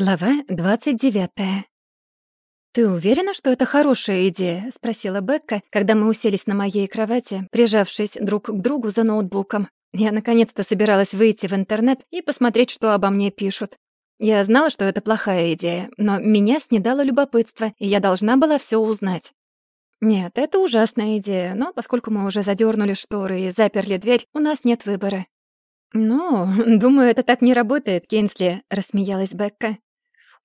Глава 29. «Ты уверена, что это хорошая идея?» — спросила Бекка, когда мы уселись на моей кровати, прижавшись друг к другу за ноутбуком. Я наконец-то собиралась выйти в интернет и посмотреть, что обо мне пишут. Я знала, что это плохая идея, но меня снедало любопытство, и я должна была все узнать. Нет, это ужасная идея, но поскольку мы уже задернули шторы и заперли дверь, у нас нет выбора. «Ну, думаю, это так не работает, Кейнсли», — рассмеялась Бекка.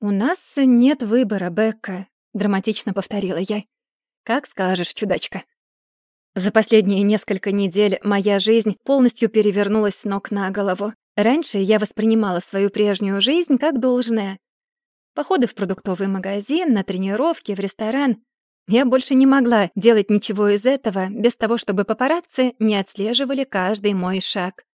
«У нас нет выбора, Бекка», — драматично повторила я. «Как скажешь, чудачка». За последние несколько недель моя жизнь полностью перевернулась с ног на голову. Раньше я воспринимала свою прежнюю жизнь как должное. Походы в продуктовый магазин, на тренировки, в ресторан. Я больше не могла делать ничего из этого без того, чтобы папарацци не отслеживали каждый мой шаг.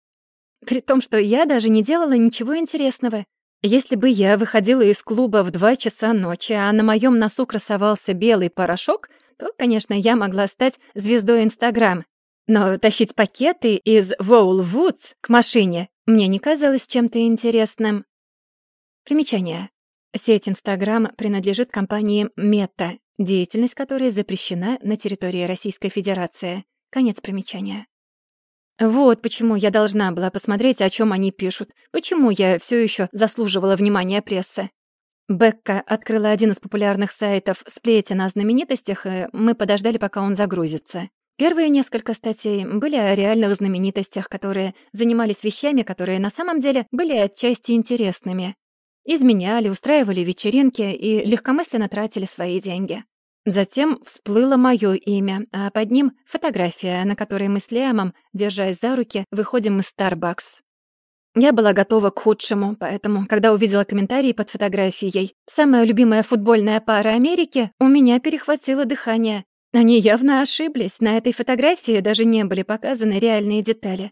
При том, что я даже не делала ничего интересного. Если бы я выходила из клуба в два часа ночи, а на моем носу красовался белый порошок, то, конечно, я могла стать звездой Инстаграм. Но тащить пакеты из Воул Вудс к машине мне не казалось чем-то интересным. Примечание. Сеть Инстаграм принадлежит компании Мета, деятельность которой запрещена на территории Российской Федерации. Конец примечания. Вот почему я должна была посмотреть, о чем они пишут. Почему я все еще заслуживала внимания прессы. Бекка открыла один из популярных сайтов сплетен о знаменитостях, и мы подождали, пока он загрузится. Первые несколько статей были о реальных знаменитостях, которые занимались вещами, которые на самом деле были отчасти интересными. Изменяли, устраивали вечеринки и легкомысленно тратили свои деньги. Затем всплыло мое имя, а под ним фотография, на которой мы с Лиамом, держась за руки, выходим из Starbucks. Я была готова к худшему, поэтому, когда увидела комментарии под фотографией «Самая любимая футбольная пара Америки», у меня перехватило дыхание. Они явно ошиблись, на этой фотографии даже не были показаны реальные детали.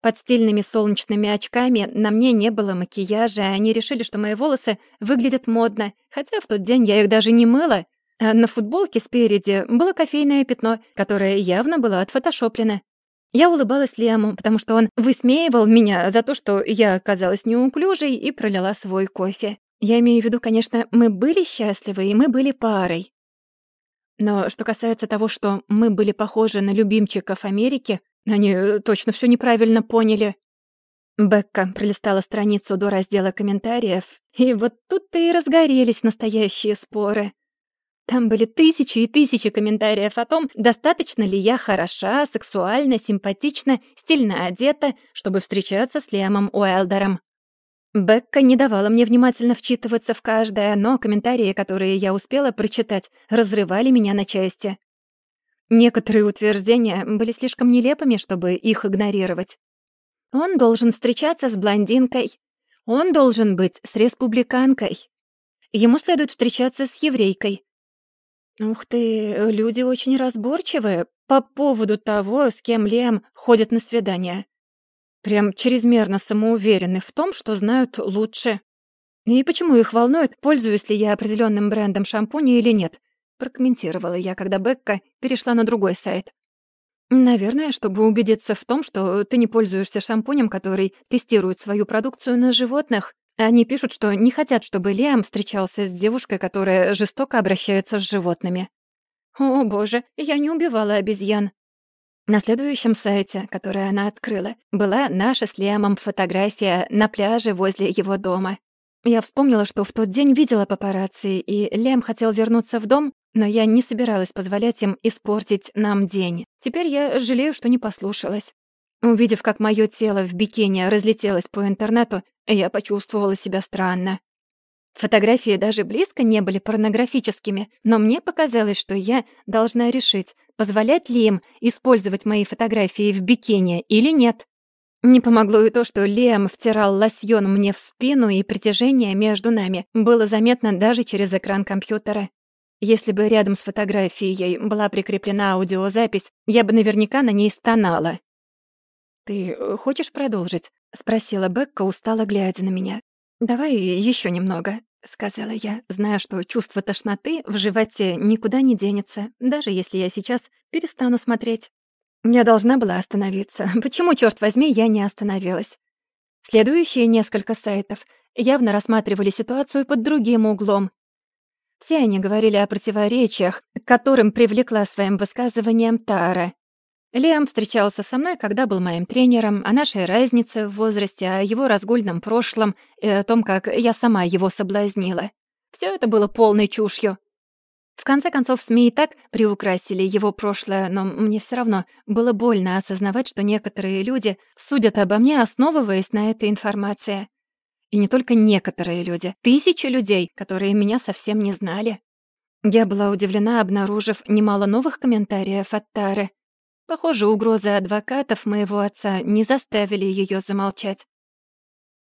Под стильными солнечными очками на мне не было макияжа, и они решили, что мои волосы выглядят модно, хотя в тот день я их даже не мыла, на футболке спереди было кофейное пятно, которое явно было отфотошоплено. Я улыбалась Лему, потому что он высмеивал меня за то, что я оказалась неуклюжей и пролила свой кофе. Я имею в виду, конечно, мы были счастливы, и мы были парой. Но что касается того, что мы были похожи на любимчиков Америки, они точно все неправильно поняли. Бекка пролистала страницу до раздела комментариев, и вот тут-то и разгорелись настоящие споры. Там были тысячи и тысячи комментариев о том, достаточно ли я хороша, сексуальна, симпатична, стильно одета, чтобы встречаться с Лиамом Уайлдером. Бекка не давала мне внимательно вчитываться в каждое, но комментарии, которые я успела прочитать, разрывали меня на части. Некоторые утверждения были слишком нелепыми, чтобы их игнорировать. Он должен встречаться с блондинкой. Он должен быть с республиканкой. Ему следует встречаться с еврейкой. Ух ты, люди очень разборчивые по поводу того, с кем Лем ходит на свидания. Прям чрезмерно самоуверены в том, что знают лучше. И почему их волнует, пользуюсь ли я определенным брендом шампуня или нет, прокомментировала я, когда Бекка перешла на другой сайт. Наверное, чтобы убедиться в том, что ты не пользуешься шампунем, который тестирует свою продукцию на животных. Они пишут, что не хотят, чтобы Лиам встречался с девушкой, которая жестоко обращается с животными. О, боже, я не убивала обезьян. На следующем сайте, который она открыла, была наша с Лиамом фотография на пляже возле его дома. Я вспомнила, что в тот день видела папарацци, и Лиам хотел вернуться в дом, но я не собиралась позволять им испортить нам день. Теперь я жалею, что не послушалась. Увидев, как моё тело в бикини разлетелось по интернету, я почувствовала себя странно. Фотографии даже близко не были порнографическими, но мне показалось, что я должна решить, позволять ли им использовать мои фотографии в бикини или нет. Не помогло и то, что Лем втирал лосьон мне в спину, и притяжение между нами было заметно даже через экран компьютера. Если бы рядом с фотографией была прикреплена аудиозапись, я бы наверняка на ней стонала. «Ты э, хочешь продолжить?» — спросила Бекка, устало глядя на меня. «Давай еще немного», — сказала я, зная, что чувство тошноты в животе никуда не денется, даже если я сейчас перестану смотреть. Я должна была остановиться. Почему, черт возьми, я не остановилась? Следующие несколько сайтов явно рассматривали ситуацию под другим углом. Все они говорили о противоречиях, которым привлекла своим высказыванием Тара. Лиам встречался со мной, когда был моим тренером, о нашей разнице в возрасте, о его разгульном прошлом и о том, как я сама его соблазнила. Все это было полной чушью. В конце концов, СМИ и так приукрасили его прошлое, но мне все равно было больно осознавать, что некоторые люди судят обо мне, основываясь на этой информации. И не только некоторые люди, тысячи людей, которые меня совсем не знали. Я была удивлена, обнаружив немало новых комментариев от Тары. Похоже, угрозы адвокатов моего отца не заставили ее замолчать.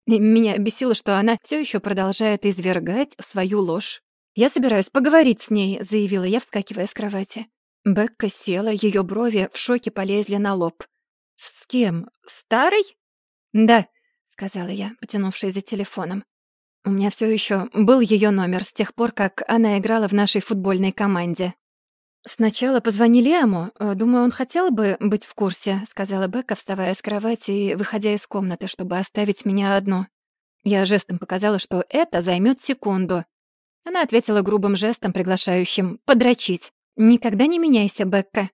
Меня бесило, что она все еще продолжает извергать свою ложь. «Я собираюсь поговорить с ней», — заявила я, вскакивая с кровати. Бекка села, ее брови в шоке полезли на лоб. «С кем? Старой?» «Да», — сказала я, потянувшись за телефоном. У меня все еще был ее номер с тех пор, как она играла в нашей футбольной команде. «Сначала позвони Лиаму. Э, думаю, он хотел бы быть в курсе», — сказала Бекка, вставая с кровати и выходя из комнаты, чтобы оставить меня одну. Я жестом показала, что это займет секунду. Она ответила грубым жестом, приглашающим подрочить. «Никогда не меняйся, Бекка».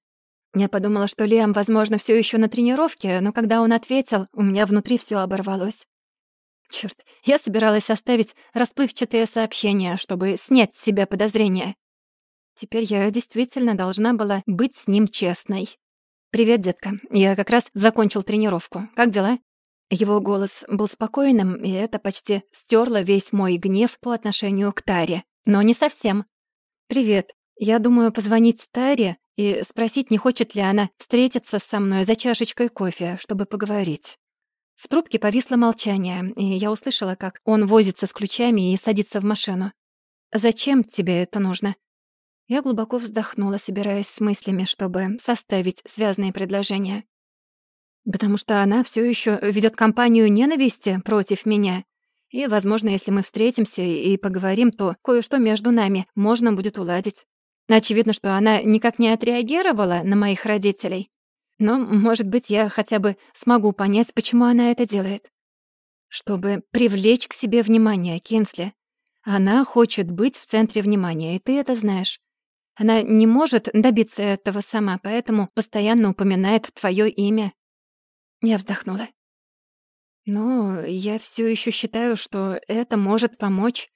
Я подумала, что Лиам, возможно, все еще на тренировке, но когда он ответил, у меня внутри все оборвалось. Черт, я собиралась оставить расплывчатые сообщения, чтобы снять с себя подозрения. Теперь я действительно должна была быть с ним честной. «Привет, детка. Я как раз закончил тренировку. Как дела?» Его голос был спокойным, и это почти стерло весь мой гнев по отношению к Таре. Но не совсем. «Привет. Я думаю позвонить Таре и спросить, не хочет ли она встретиться со мной за чашечкой кофе, чтобы поговорить». В трубке повисло молчание, и я услышала, как он возится с ключами и садится в машину. «Зачем тебе это нужно?» Я глубоко вздохнула, собираясь с мыслями, чтобы составить связные предложения. Потому что она все еще ведет кампанию ненависти против меня. И, возможно, если мы встретимся и поговорим, то кое-что между нами можно будет уладить. Очевидно, что она никак не отреагировала на моих родителей. Но, может быть, я хотя бы смогу понять, почему она это делает. Чтобы привлечь к себе внимание, Кинсли. Она хочет быть в центре внимания, и ты это знаешь. Она не может добиться этого сама, поэтому постоянно упоминает твое имя. Я вздохнула. Но я все еще считаю, что это может помочь.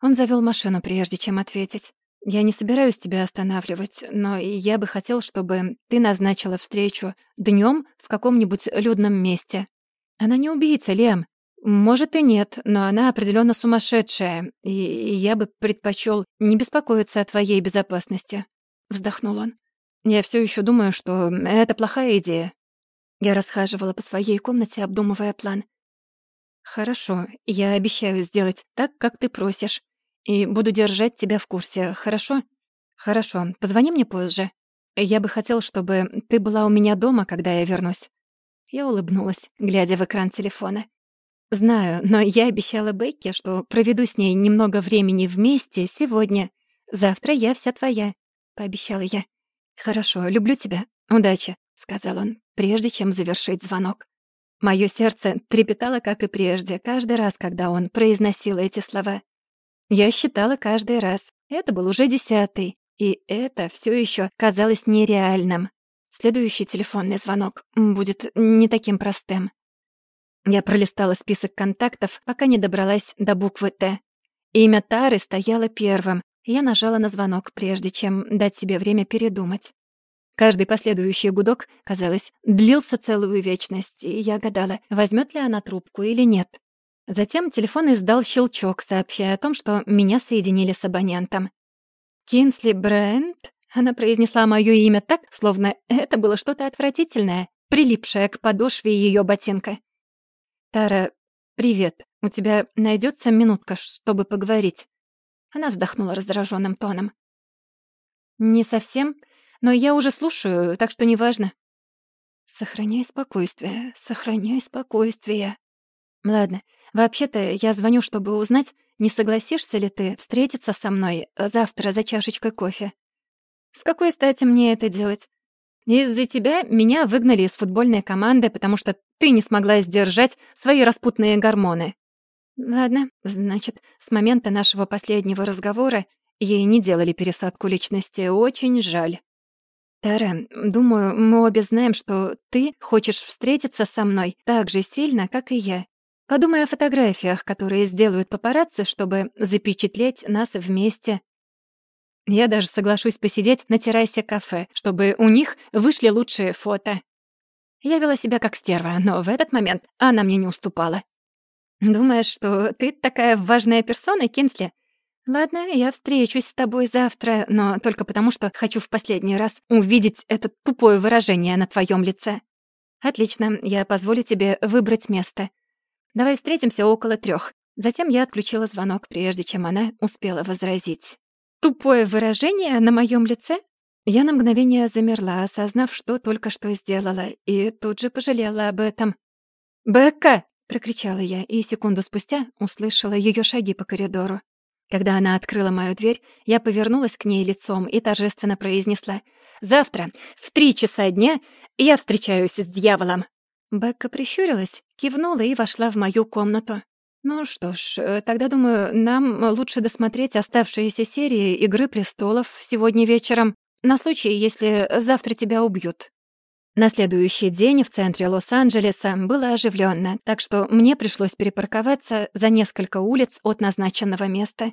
Он завел машину, прежде чем ответить. Я не собираюсь тебя останавливать, но я бы хотел, чтобы ты назначила встречу днем в каком-нибудь людном месте. Она не убийца, Лем. «Может и нет, но она определенно сумасшедшая, и я бы предпочел не беспокоиться о твоей безопасности», — вздохнул он. «Я все еще думаю, что это плохая идея». Я расхаживала по своей комнате, обдумывая план. «Хорошо, я обещаю сделать так, как ты просишь, и буду держать тебя в курсе, хорошо?» «Хорошо, позвони мне позже. Я бы хотел, чтобы ты была у меня дома, когда я вернусь». Я улыбнулась, глядя в экран телефона. «Знаю, но я обещала Бекке, что проведу с ней немного времени вместе сегодня. Завтра я вся твоя», — пообещала я. «Хорошо, люблю тебя. Удачи», — сказал он, прежде чем завершить звонок. Моё сердце трепетало, как и прежде, каждый раз, когда он произносил эти слова. Я считала каждый раз. Это был уже десятый, и это всё ещё казалось нереальным. Следующий телефонный звонок будет не таким простым. Я пролистала список контактов, пока не добралась до буквы «Т». Имя Тары стояло первым, я нажала на звонок, прежде чем дать себе время передумать. Каждый последующий гудок, казалось, длился целую вечность, и я гадала, возьмет ли она трубку или нет. Затем телефон издал щелчок, сообщая о том, что меня соединили с абонентом. «Кинсли Брент?» Она произнесла моё имя так, словно это было что-то отвратительное, прилипшее к подошве её ботинка. «Тара, привет. У тебя найдется минутка, чтобы поговорить?» Она вздохнула раздраженным тоном. «Не совсем, но я уже слушаю, так что неважно». «Сохраняй спокойствие, сохраняй спокойствие». «Ладно, вообще-то я звоню, чтобы узнать, не согласишься ли ты встретиться со мной завтра за чашечкой кофе?» «С какой стати мне это делать? Из-за тебя меня выгнали из футбольной команды, потому что ты не смогла сдержать свои распутные гормоны. Ладно, значит, с момента нашего последнего разговора ей не делали пересадку личности. Очень жаль. Тара, думаю, мы обе знаем, что ты хочешь встретиться со мной так же сильно, как и я. Подумай о фотографиях, которые сделают папарацци, чтобы запечатлеть нас вместе. Я даже соглашусь посидеть на террасе кафе, чтобы у них вышли лучшие фото. Я вела себя как стерва, но в этот момент она мне не уступала. «Думаешь, что ты такая важная персона, Кинсли?» «Ладно, я встречусь с тобой завтра, но только потому, что хочу в последний раз увидеть это тупое выражение на твоем лице». «Отлично, я позволю тебе выбрать место. Давай встретимся около трех. Затем я отключила звонок, прежде чем она успела возразить. «Тупое выражение на моем лице?» Я на мгновение замерла, осознав, что только что сделала, и тут же пожалела об этом. «Бекка!» — прокричала я, и секунду спустя услышала ее шаги по коридору. Когда она открыла мою дверь, я повернулась к ней лицом и торжественно произнесла «Завтра в три часа дня я встречаюсь с дьяволом». Бекка прищурилась, кивнула и вошла в мою комнату. «Ну что ж, э, тогда, думаю, нам лучше досмотреть оставшиеся серии «Игры престолов» сегодня вечером, на случай, если завтра тебя убьют». На следующий день в центре Лос-Анджелеса было оживленно, так что мне пришлось перепарковаться за несколько улиц от назначенного места.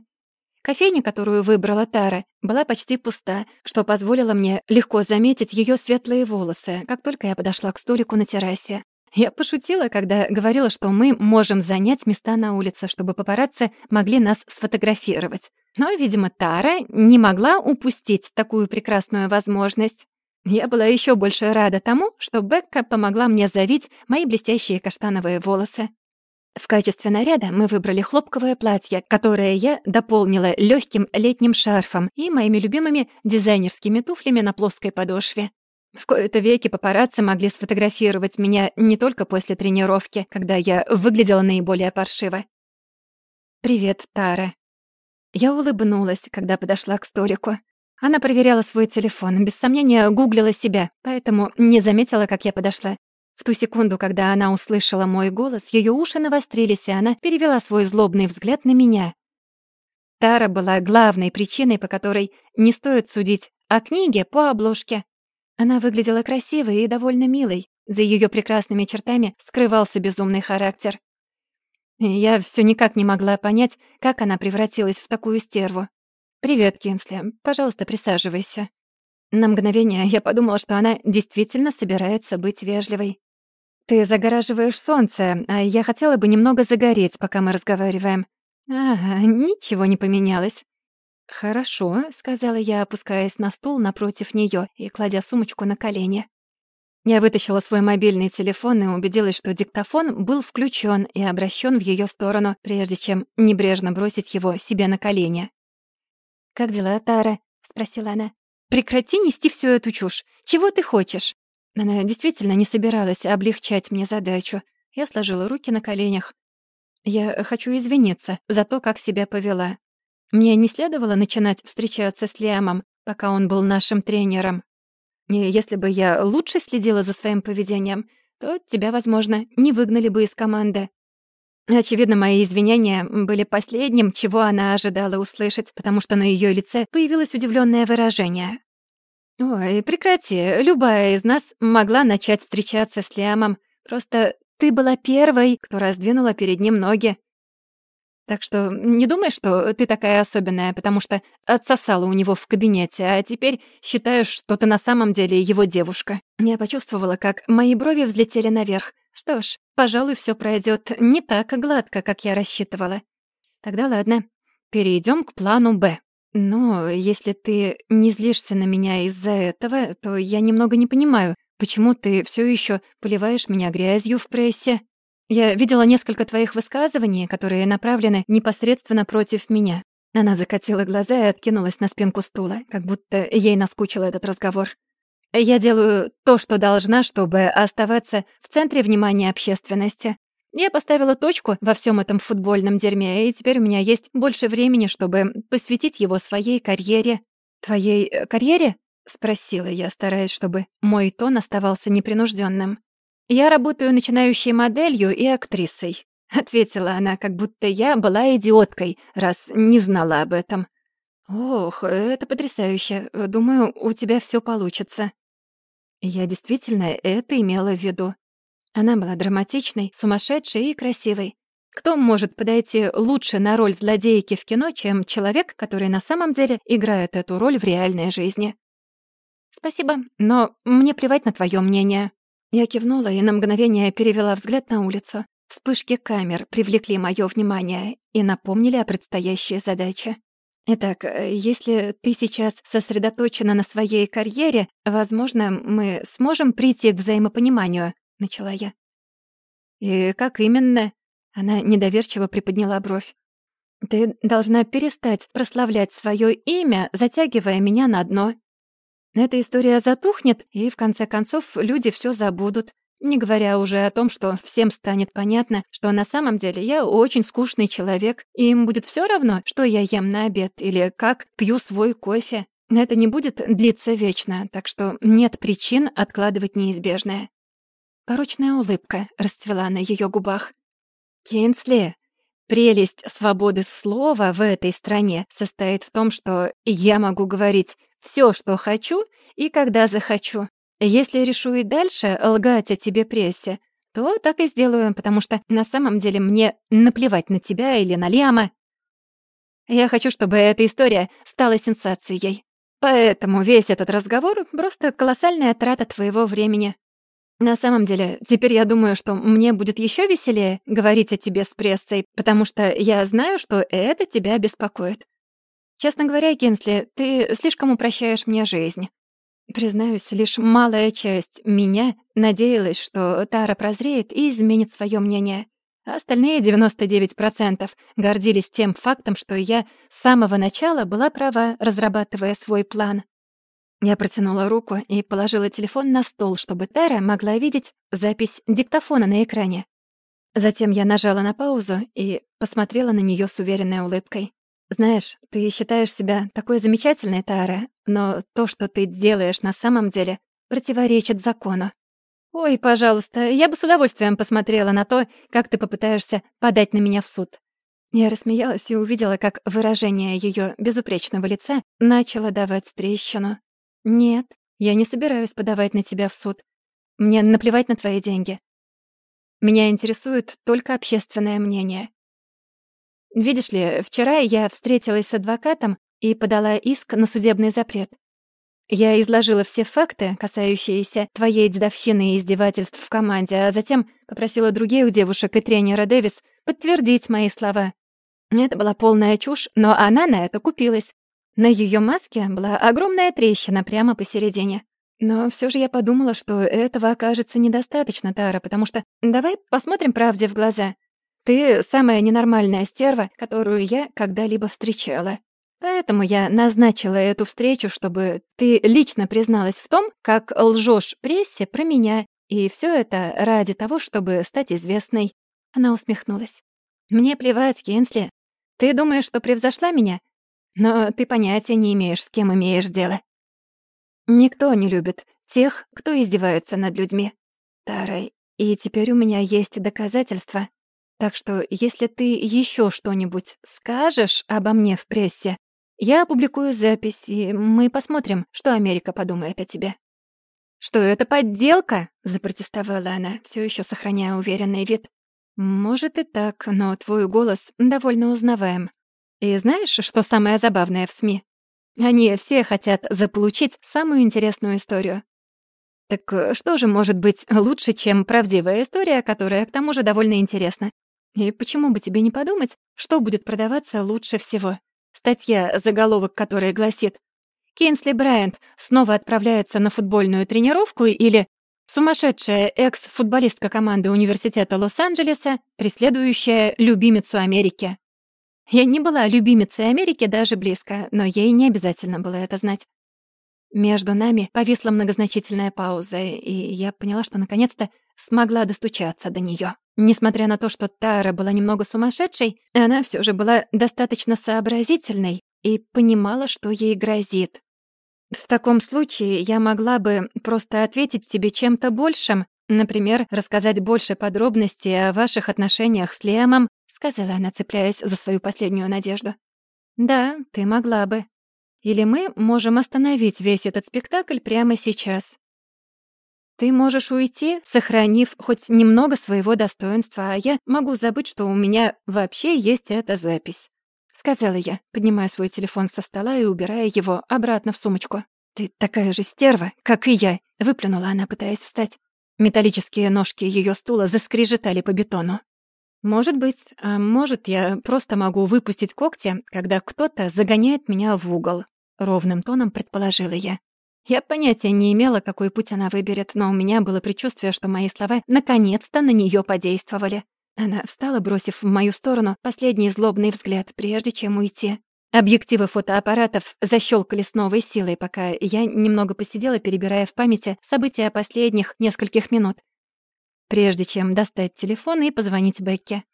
Кофейня, которую выбрала Тара, была почти пуста, что позволило мне легко заметить ее светлые волосы, как только я подошла к столику на террасе. Я пошутила, когда говорила, что мы можем занять места на улице, чтобы папарацци могли нас сфотографировать. Но, видимо, Тара не могла упустить такую прекрасную возможность. Я была еще больше рада тому, что Бекка помогла мне завить мои блестящие каштановые волосы. В качестве наряда мы выбрали хлопковое платье, которое я дополнила легким летним шарфом и моими любимыми дизайнерскими туфлями на плоской подошве. В кои-то веки папарацци могли сфотографировать меня не только после тренировки, когда я выглядела наиболее паршиво. «Привет, Тара». Я улыбнулась, когда подошла к столику. Она проверяла свой телефон, без сомнения гуглила себя, поэтому не заметила, как я подошла. В ту секунду, когда она услышала мой голос, ее уши навострились, и она перевела свой злобный взгляд на меня. Тара была главной причиной, по которой не стоит судить о книге по обложке. Она выглядела красивой и довольно милой. За ее прекрасными чертами скрывался безумный характер. Я все никак не могла понять, как она превратилась в такую стерву. «Привет, Кинсли. Пожалуйста, присаживайся». На мгновение я подумала, что она действительно собирается быть вежливой. «Ты загораживаешь солнце, а я хотела бы немного загореть, пока мы разговариваем». «Ага, ничего не поменялось». «Хорошо», — сказала я, опускаясь на стул напротив неё и кладя сумочку на колени. Я вытащила свой мобильный телефон и убедилась, что диктофон был включён и обращён в её сторону, прежде чем небрежно бросить его себе на колени. «Как дела, Тара?» — спросила она. «Прекрати нести всю эту чушь. Чего ты хочешь?» Она действительно не собиралась облегчать мне задачу. Я сложила руки на коленях. Я хочу извиниться за то, как себя повела. Мне не следовало начинать встречаться с Лиамом, пока он был нашим тренером. И если бы я лучше следила за своим поведением, то тебя, возможно, не выгнали бы из команды. Очевидно, мои извинения были последним, чего она ожидала услышать, потому что на ее лице появилось удивленное выражение. «Ой, прекрати. Любая из нас могла начать встречаться с Лиамом. Просто ты была первой, кто раздвинула перед ним ноги. Так что не думай, что ты такая особенная, потому что отсосала у него в кабинете, а теперь считаешь, что ты на самом деле его девушка». Я почувствовала, как мои брови взлетели наверх. Что ж, пожалуй, все пройдет не так гладко, как я рассчитывала. Тогда ладно, перейдем к плану «Б». Но если ты не злишься на меня из-за этого, то я немного не понимаю, почему ты все еще поливаешь меня грязью в прессе. Я видела несколько твоих высказываний, которые направлены непосредственно против меня. Она закатила глаза и откинулась на спинку стула, как будто ей наскучил этот разговор. Я делаю то, что должна, чтобы оставаться в центре внимания общественности. Я поставила точку во всем этом футбольном дерьме, и теперь у меня есть больше времени, чтобы посвятить его своей карьере. Твоей э, карьере? спросила я, стараясь, чтобы мой тон оставался непринужденным. Я работаю начинающей моделью и актрисой. ответила она, как будто я была идиоткой, раз не знала об этом. Ох, это потрясающе. Думаю, у тебя все получится. Я действительно это имела в виду. Она была драматичной, сумасшедшей и красивой. Кто может подойти лучше на роль злодейки в кино, чем человек, который на самом деле играет эту роль в реальной жизни? «Спасибо, но мне плевать на твое мнение». Я кивнула и на мгновение перевела взгляд на улицу. Вспышки камер привлекли мое внимание и напомнили о предстоящей задаче. Итак, если ты сейчас сосредоточена на своей карьере, возможно, мы сможем прийти к взаимопониманию, начала я. И как именно? Она недоверчиво приподняла бровь. Ты должна перестать прославлять свое имя, затягивая меня на дно. Эта история затухнет, и в конце концов люди все забудут. Не говоря уже о том, что всем станет понятно, что на самом деле я очень скучный человек, и им будет все равно, что я ем на обед или как пью свой кофе. Это не будет длиться вечно, так что нет причин откладывать неизбежное. Порочная улыбка расцвела на ее губах. «Кинсли, прелесть свободы слова в этой стране состоит в том, что я могу говорить все, что хочу и когда захочу. Если решу и дальше лгать о тебе прессе, то так и сделаю, потому что на самом деле мне наплевать на тебя или на Лиама. Я хочу, чтобы эта история стала сенсацией. Поэтому весь этот разговор — просто колоссальная трата твоего времени. На самом деле, теперь я думаю, что мне будет еще веселее говорить о тебе с прессой, потому что я знаю, что это тебя беспокоит. Честно говоря, Генсли, ты слишком упрощаешь мне жизнь. Признаюсь, лишь малая часть меня надеялась, что Тара прозреет и изменит свое мнение. А остальные 99% гордились тем фактом, что я с самого начала была права, разрабатывая свой план. Я протянула руку и положила телефон на стол, чтобы Тара могла видеть запись диктофона на экране. Затем я нажала на паузу и посмотрела на нее с уверенной улыбкой. Знаешь, ты считаешь себя такой замечательной, Тара, но то, что ты делаешь на самом деле, противоречит закону. Ой, пожалуйста, я бы с удовольствием посмотрела на то, как ты попытаешься подать на меня в суд. Я рассмеялась и увидела, как выражение ее безупречного лица начало давать трещину. Нет, я не собираюсь подавать на тебя в суд. Мне наплевать на твои деньги. Меня интересует только общественное мнение. Видишь ли, вчера я встретилась с адвокатом и подала иск на судебный запрет. Я изложила все факты, касающиеся твоей дедовщины и издевательств в команде, а затем попросила других девушек и тренера Дэвис подтвердить мои слова. Это была полная чушь, но она на это купилась. На ее маске была огромная трещина прямо посередине. Но все же я подумала, что этого окажется недостаточно, Тара, потому что давай посмотрим правде в глаза. Ты самая ненормальная стерва, которую я когда-либо встречала. Поэтому я назначила эту встречу, чтобы ты лично призналась в том, как лжешь прессе про меня, и все это ради того, чтобы стать известной». Она усмехнулась. «Мне плевать, Кинсли. Ты думаешь, что превзошла меня? Но ты понятия не имеешь, с кем имеешь дело. Никто не любит тех, кто издевается над людьми. Тарой, и теперь у меня есть доказательства. Так что, если ты еще что-нибудь скажешь обо мне в прессе, я опубликую запись, и мы посмотрим, что Америка подумает о тебе». «Что это подделка?» — запротестовала она, все еще сохраняя уверенный вид. «Может и так, но твой голос довольно узнаваем. И знаешь, что самое забавное в СМИ? Они все хотят заполучить самую интересную историю. Так что же может быть лучше, чем правдивая история, которая к тому же довольно интересна? И почему бы тебе не подумать, что будет продаваться лучше всего? Статья, заголовок которой гласит «Кинсли Брайант снова отправляется на футбольную тренировку» или «Сумасшедшая экс-футболистка команды Университета Лос-Анджелеса, преследующая любимицу Америки». Я не была любимицей Америки даже близко, но ей не обязательно было это знать. Между нами повисла многозначительная пауза, и я поняла, что наконец-то смогла достучаться до неё. Несмотря на то, что Тара была немного сумасшедшей, она всё же была достаточно сообразительной и понимала, что ей грозит. В таком случае я могла бы просто ответить тебе чем-то большим, Например, рассказать больше подробностей о ваших отношениях с Лемом, сказала она, цепляясь за свою последнюю надежду. Да, ты могла бы. Или мы можем остановить весь этот спектакль прямо сейчас. Ты можешь уйти, сохранив хоть немного своего достоинства, а я могу забыть, что у меня вообще есть эта запись. Сказала я, поднимая свой телефон со стола и убирая его обратно в сумочку. «Ты такая же стерва, как и я», — выплюнула она, пытаясь встать. Металлические ножки ее стула заскрежетали по бетону. «Может быть, а может, я просто могу выпустить когти, когда кто-то загоняет меня в угол», — ровным тоном предположила я. Я понятия не имела, какой путь она выберет, но у меня было предчувствие, что мои слова наконец-то на нее подействовали. Она встала, бросив в мою сторону последний злобный взгляд, прежде чем уйти. Объективы фотоаппаратов защелкали с новой силой, пока я немного посидела, перебирая в памяти события последних нескольких минут, прежде чем достать телефон и позвонить Бекке.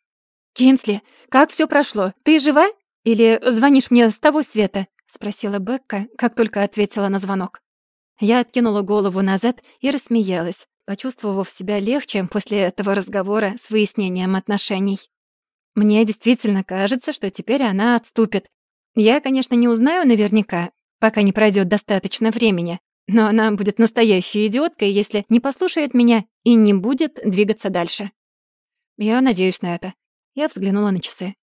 «Кинсли, как все прошло? Ты жива? Или звонишь мне с того света?» — спросила Бекка, как только ответила на звонок. Я откинула голову назад и рассмеялась, почувствовав себя легче после этого разговора с выяснением отношений. Мне действительно кажется, что теперь она отступит, я, конечно, не узнаю наверняка, пока не пройдет достаточно времени, но она будет настоящей идиоткой, если не послушает меня и не будет двигаться дальше. Я надеюсь на это. Я взглянула на часы.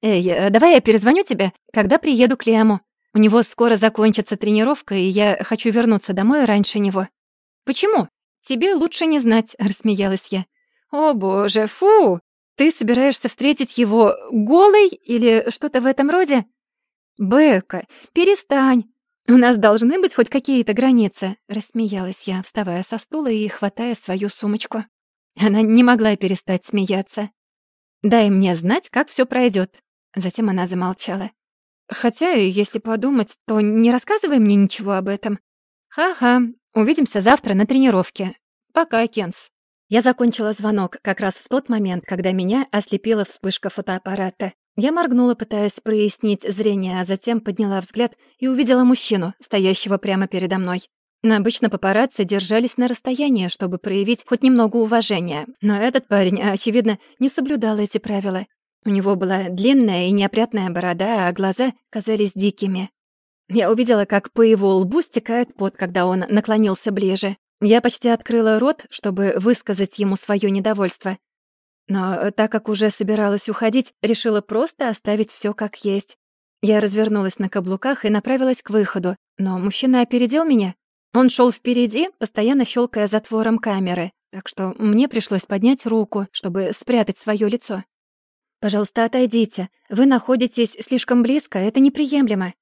«Эй, э, давай я перезвоню тебе, когда приеду к Лиаму. У него скоро закончится тренировка, и я хочу вернуться домой раньше него». «Почему? Тебе лучше не знать», — рассмеялась я. «О боже, фу! Ты собираешься встретить его голой или что-то в этом роде?» «Бека, перестань! У нас должны быть хоть какие-то границы!» Рассмеялась я, вставая со стула и хватая свою сумочку. Она не могла перестать смеяться. «Дай мне знать, как все пройдет. Затем она замолчала. «Хотя, если подумать, то не рассказывай мне ничего об этом. Ха-ха, увидимся завтра на тренировке. Пока, Кенс». Я закончила звонок как раз в тот момент, когда меня ослепила вспышка фотоаппарата. Я моргнула, пытаясь прояснить зрение, а затем подняла взгляд и увидела мужчину, стоящего прямо передо мной. Обычно папарацци держались на расстоянии, чтобы проявить хоть немного уважения, но этот парень, очевидно, не соблюдал эти правила. У него была длинная и неопрятная борода, а глаза казались дикими. Я увидела, как по его лбу стекает пот, когда он наклонился ближе. Я почти открыла рот, чтобы высказать ему свое недовольство, но так как уже собиралась уходить, решила просто оставить все как есть. Я развернулась на каблуках и направилась к выходу, но мужчина опередил меня. Он шел впереди, постоянно щелкая затвором камеры, так что мне пришлось поднять руку, чтобы спрятать свое лицо. «Пожалуйста, отойдите. Вы находитесь слишком близко, это неприемлемо».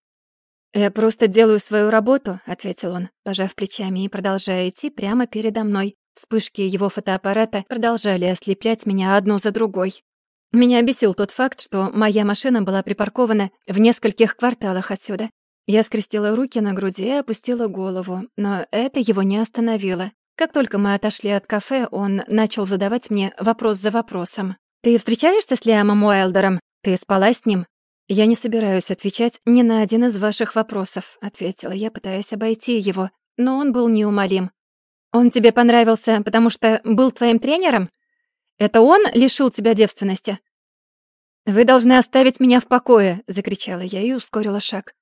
«Я просто делаю свою работу», — ответил он, пожав плечами и продолжая идти прямо передо мной, Вспышки его фотоаппарата продолжали ослеплять меня одну за другой. Меня бесил тот факт, что моя машина была припаркована в нескольких кварталах отсюда. Я скрестила руки на груди и опустила голову, но это его не остановило. Как только мы отошли от кафе, он начал задавать мне вопрос за вопросом. «Ты встречаешься с Лиамом Уайлдером? Ты спала с ним?» «Я не собираюсь отвечать ни на один из ваших вопросов», — ответила я, пытаясь обойти его, но он был неумолим. Он тебе понравился, потому что был твоим тренером? Это он лишил тебя девственности? Вы должны оставить меня в покое, закричала я и ускорила шаг.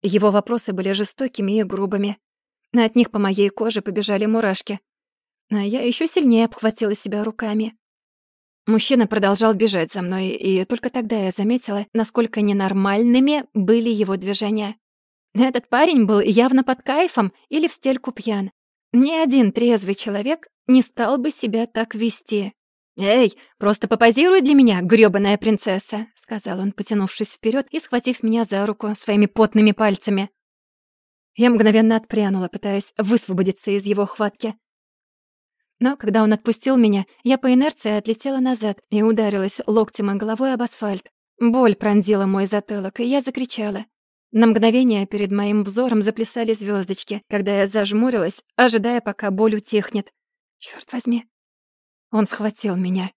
Его вопросы были жестокими и грубыми. От них по моей коже побежали мурашки. А я еще сильнее обхватила себя руками. Мужчина продолжал бежать за мной, и только тогда я заметила, насколько ненормальными были его движения. Этот парень был явно под кайфом или в стельку пьян. Ни один трезвый человек не стал бы себя так вести. «Эй, просто попозируй для меня, грёбаная принцесса», — сказал он, потянувшись вперед и схватив меня за руку своими потными пальцами. Я мгновенно отпрянула, пытаясь высвободиться из его хватки. Но когда он отпустил меня, я по инерции отлетела назад и ударилась локтем и головой об асфальт. Боль пронзила мой затылок, и я закричала. На мгновение перед моим взором заплясали звездочки, когда я зажмурилась, ожидая, пока боль утихнет. Черт возьми. Он схватил меня.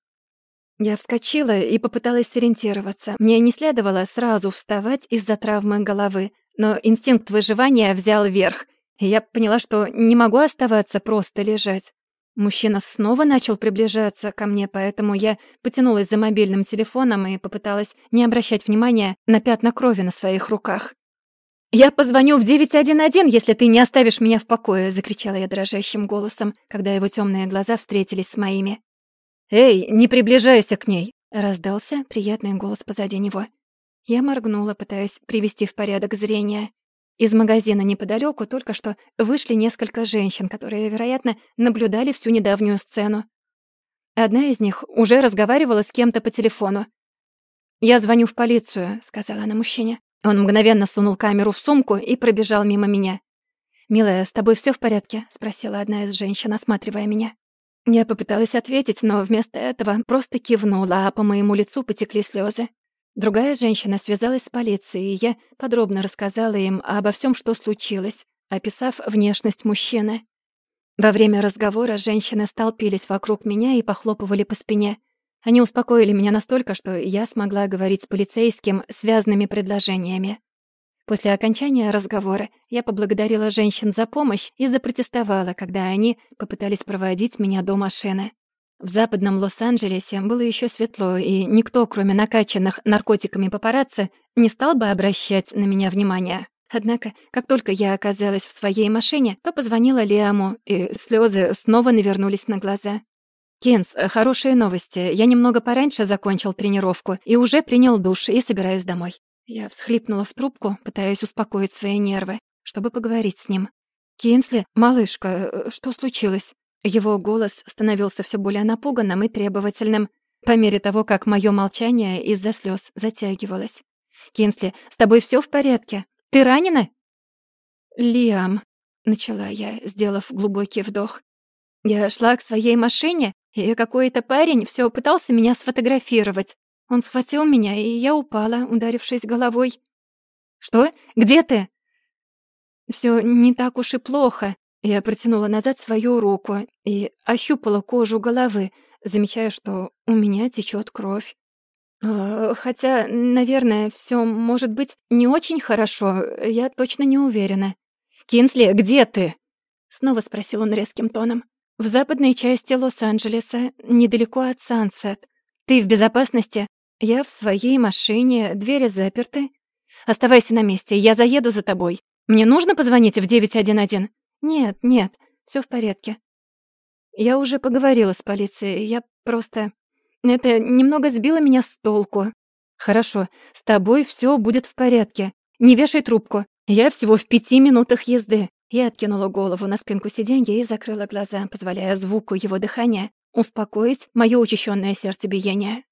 Я вскочила и попыталась сориентироваться. Мне не следовало сразу вставать из-за травмы головы, но инстинкт выживания взял верх, и я поняла, что не могу оставаться просто лежать. Мужчина снова начал приближаться ко мне, поэтому я потянулась за мобильным телефоном и попыталась не обращать внимания на пятна крови на своих руках. «Я позвоню в 911, если ты не оставишь меня в покое!» — закричала я дрожащим голосом, когда его темные глаза встретились с моими. «Эй, не приближайся к ней!» — раздался приятный голос позади него. Я моргнула, пытаясь привести в порядок зрение. Из магазина неподалеку только что вышли несколько женщин, которые, вероятно, наблюдали всю недавнюю сцену. Одна из них уже разговаривала с кем-то по телефону. «Я звоню в полицию», — сказала она мужчине. Он мгновенно сунул камеру в сумку и пробежал мимо меня. «Милая, с тобой все в порядке?» — спросила одна из женщин, осматривая меня. Я попыталась ответить, но вместо этого просто кивнула, а по моему лицу потекли слезы. Другая женщина связалась с полицией, и я подробно рассказала им обо всем, что случилось, описав внешность мужчины. Во время разговора женщины столпились вокруг меня и похлопывали по спине — они успокоили меня настолько, что я смогла говорить с полицейским связанными предложениями. После окончания разговора я поблагодарила женщин за помощь и запротестовала, когда они попытались проводить меня до машины. В западном Лос-Анджелесе было еще светло, и никто, кроме накачанных наркотиками папарацци, не стал бы обращать на меня внимание. Однако, как только я оказалась в своей машине, то позвонила Лиаму, и слезы снова навернулись на глаза. «Кинс, э, хорошие новости. Я немного пораньше закончил тренировку и уже принял душ и собираюсь домой». Я всхлипнула в трубку, пытаясь успокоить свои нервы, чтобы поговорить с ним. «Кинсли, малышка, э, что случилось?» Его голос становился все более напуганным и требовательным по мере того, как мое молчание из-за слез затягивалось. «Кинсли, с тобой все в порядке? Ты ранена?» «Лиам», — начала я, сделав глубокий вдох. Я шла к своей машине, и какой-то парень все пытался меня сфотографировать. Он схватил меня, и я упала, ударившись головой. «Что? Где ты?» Все не так уж и плохо. Я протянула назад свою руку и ощупала кожу головы, замечая, что у меня течет кровь. А, хотя, наверное, все может быть не очень хорошо, я точно не уверена. «Кинсли, где ты?» — снова спросил он резким тоном. В западной части Лос-Анджелеса, недалеко от Сансет. Ты в безопасности? Я в своей машине, двери заперты. Оставайся на месте, я заеду за тобой. Мне нужно позвонить в 911? Нет, нет, все в порядке. Я уже поговорила с полицией, я просто... Это немного сбило меня с толку. Хорошо, с тобой все будет в порядке. Не вешай трубку. Я всего в пяти минутах езды. Я откинула голову на спинку сиденья и закрыла глаза, позволяя звуку его дыхания успокоить моё учащённое сердцебиение.